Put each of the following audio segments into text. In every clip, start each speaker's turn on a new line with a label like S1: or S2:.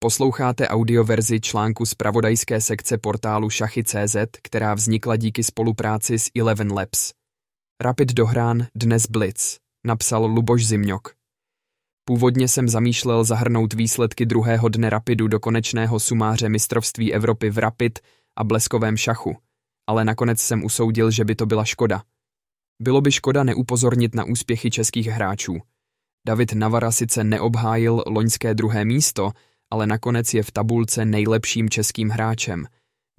S1: Posloucháte audioverzi článku z pravodajské sekce portálu Šachy.cz, která vznikla díky spolupráci s Eleven Labs. Rapid dohrán dnes Blitz, napsal Luboš Zimňok. Původně jsem zamýšlel zahrnout výsledky druhého dne Rapidu do konečného sumáře mistrovství Evropy v Rapid a bleskovém šachu, ale nakonec jsem usoudil, že by to byla škoda. Bylo by škoda neupozornit na úspěchy českých hráčů. David Navara sice neobhájil loňské druhé místo, ale nakonec je v tabulce nejlepším českým hráčem.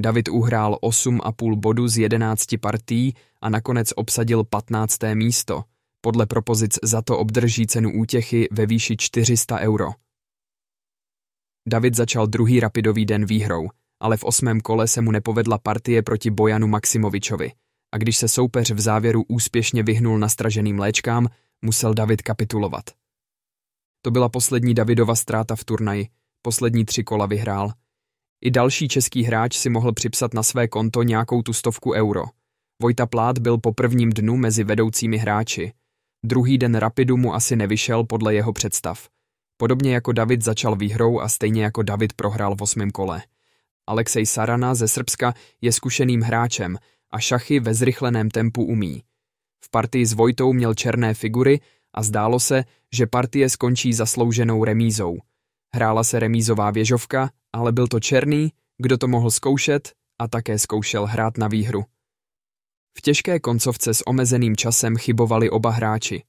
S1: David uhrál 8,5 bodu z 11 partí a nakonec obsadil 15. místo. Podle propozic za to obdrží cenu útěchy ve výši 400 euro. David začal druhý rapidový den výhrou, ale v osmém kole se mu nepovedla partie proti Bojanu Maximovičovi a když se soupeř v závěru úspěšně vyhnul nastraženým léčkám, musel David kapitulovat. To byla poslední Davidova ztráta v turnaji, poslední tři kola vyhrál. I další český hráč si mohl připsat na své konto nějakou tu stovku euro. Vojta Plát byl po prvním dnu mezi vedoucími hráči. Druhý den Rapidu mu asi nevyšel podle jeho představ. Podobně jako David začal výhrou a stejně jako David prohrál v osmém kole. Alexej Sarana ze Srbska je zkušeným hráčem a šachy ve zrychleném tempu umí. V partii s Vojtou měl černé figury a zdálo se, že partie skončí zaslouženou remízou – Hrála se remízová věžovka, ale byl to Černý, kdo to mohl zkoušet a také zkoušel hrát na výhru. V těžké koncovce s omezeným časem chybovali oba hráči.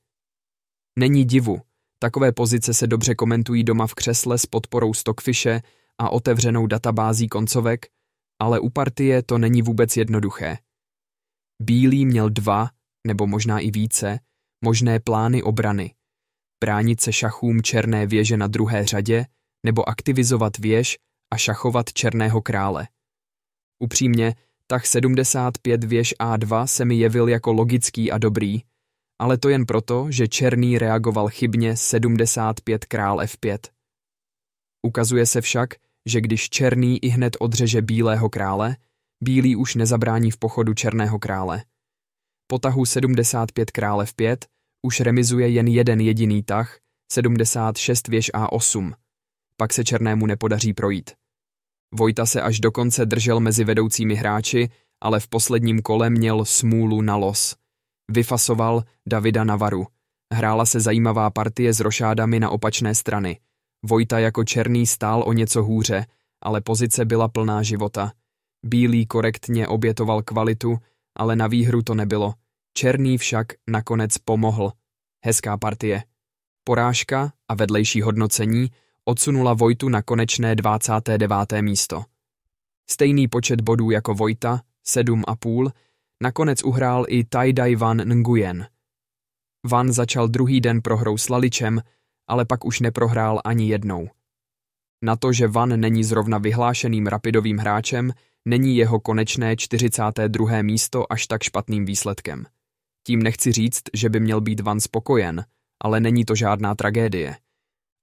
S1: Není divu, takové pozice se dobře komentují doma v křesle s podporou Stockfishe a otevřenou databází koncovek, ale u partie to není vůbec jednoduché. Bílý měl dva, nebo možná i více, možné plány obrany bránit se šachům černé věže na druhé řadě nebo aktivizovat věž a šachovat černého krále. Upřímně, tah 75 věž A2 se mi jevil jako logický a dobrý, ale to jen proto, že černý reagoval chybně 75 král F5. Ukazuje se však, že když černý i hned odřeže bílého krále, bílý už nezabrání v pochodu černého krále. Po tahu 75 král F5 už remizuje jen jeden jediný tah, 76 věž A8. Pak se černému nepodaří projít. Vojta se až do konce držel mezi vedoucími hráči, ale v posledním kole měl smůlu na los. Vyfasoval Davida Navaru. Hrála se zajímavá partie s rošádami na opačné strany. Vojta jako černý stál o něco hůře, ale pozice byla plná života. Bílý korektně obětoval kvalitu, ale na výhru to nebylo. Černý však nakonec pomohl. Hezká partie. Porážka a vedlejší hodnocení odsunula Vojtu na konečné 29. místo. Stejný počet bodů jako Vojta, 7,5, nakonec uhrál i Taidai Van Nguyen. Van začal druhý den prohrou s Laličem, ale pak už neprohrál ani jednou. Na to, že Van není zrovna vyhlášeným rapidovým hráčem, není jeho konečné 42. místo až tak špatným výsledkem. Tím nechci říct, že by měl být Van spokojen, ale není to žádná tragédie.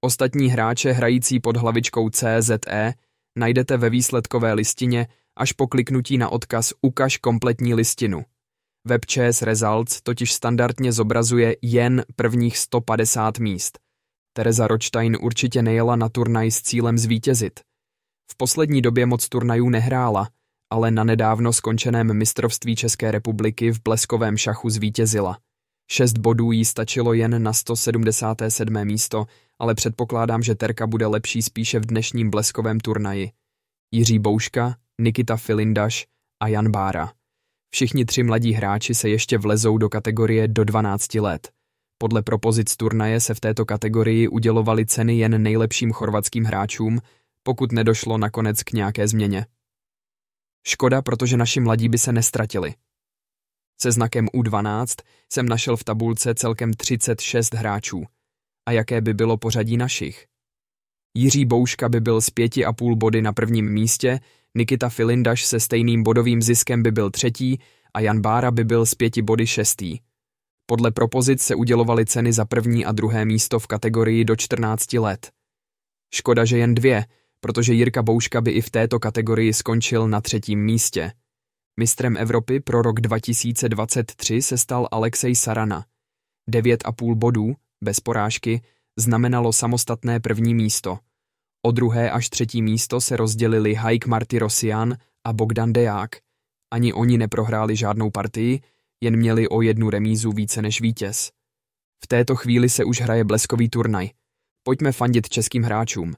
S1: Ostatní hráče hrající pod hlavičkou CZE najdete ve výsledkové listině až po kliknutí na odkaz Ukaž kompletní listinu. Web CS Results totiž standardně zobrazuje jen prvních 150 míst. Tereza Ročtajn určitě nejela na turnaj s cílem zvítězit. V poslední době moc turnajů nehrála, ale na nedávno skončeném mistrovství České republiky v bleskovém šachu zvítězila. Šest bodů jí stačilo jen na 177. místo, ale předpokládám, že Terka bude lepší spíše v dnešním bleskovém turnaji. Jiří Bouška, Nikita Filindaš a Jan Bára. Všichni tři mladí hráči se ještě vlezou do kategorie do 12 let. Podle propozic turnaje se v této kategorii udělovaly ceny jen nejlepším chorvatským hráčům, pokud nedošlo nakonec k nějaké změně. Škoda, protože naši mladí by se nestratili. Se znakem U12 jsem našel v tabulce celkem 36 hráčů. A jaké by bylo pořadí našich? Jiří Bouška by byl s pěti a půl body na prvním místě, Nikita Filindaš se stejným bodovým ziskem by byl třetí a Jan Bára by byl s pěti body šestý. Podle propozic se udělovaly ceny za první a druhé místo v kategorii do 14 let. Škoda, že jen dvě, protože Jirka Bouška by i v této kategorii skončil na třetím místě. Mistrem Evropy pro rok 2023 se stal Alexej Sarana. 9,5 bodů, bez porážky, znamenalo samostatné první místo. O druhé až třetí místo se rozdělili Haik Marty Rosian a Bogdan Deák. Ani oni neprohráli žádnou partii, jen měli o jednu remízu více než vítěz. V této chvíli se už hraje bleskový turnaj. Pojďme fandit českým hráčům.